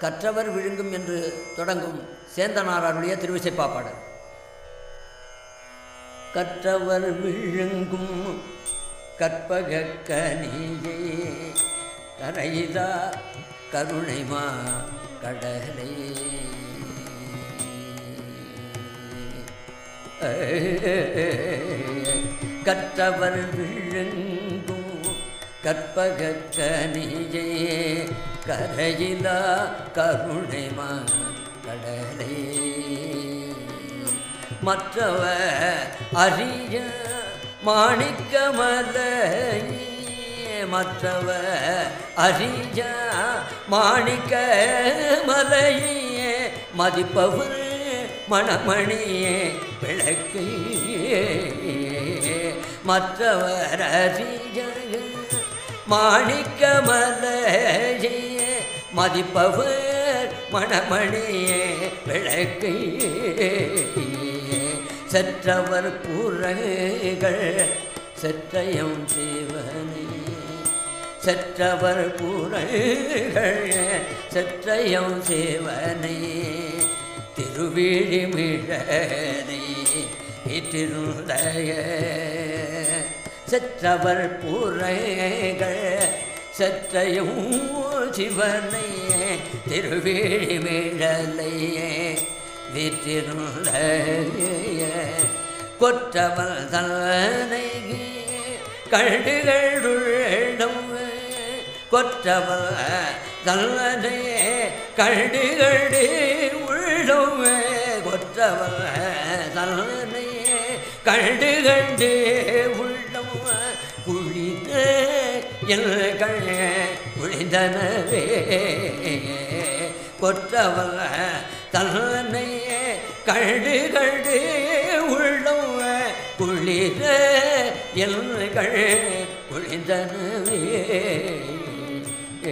கற்றவர் விழுங்கும் என்று தொடங்கும் சேந்தனாருடைய திருவிசைப்பாப்பாடல் கற்றவர் விழுங்கும் கற்பக கனியே கரைதா கருணைமா கடலே கற்றவர் விழுங்கும் கற்பகக்கனியே கரையிலா கருணைமா கடலே மற்றவ அறிய மாணிக்கமலை மற்றவ அறிய மாணிக்க மலையே மதிப்பவர் மணமணியே விளக்கு. மற்றவர் அறிய மாணிக்க மலையே மதிப்பவர் மணமணியே விளக்கு செற்றவர் கூறங்கள் செற்றயம் சிவனே செற்றவர் கூறங்கள் செற்றயம் சிவனே திருவிழிமிழனே இட்டிருந்தய செற்றவர் கூறங்கள் செற்றையும் சிவனையே திருவிழிமிழலையே வீற்றிருந்த கொற்றவள் தன்னை கழுகளுள்ளும் கொற்றவள் தன்னை கழுகடி உள்ளும் கொற்றவள் தன்னை கழுகண்டு உள்ள குளித்த எல்கள் குளிந்தனவே கொற்றவள் தன்னையே கண்டு கண்டு உள்ளம் குளிர எல்கள் குளிந்தனவே ஏ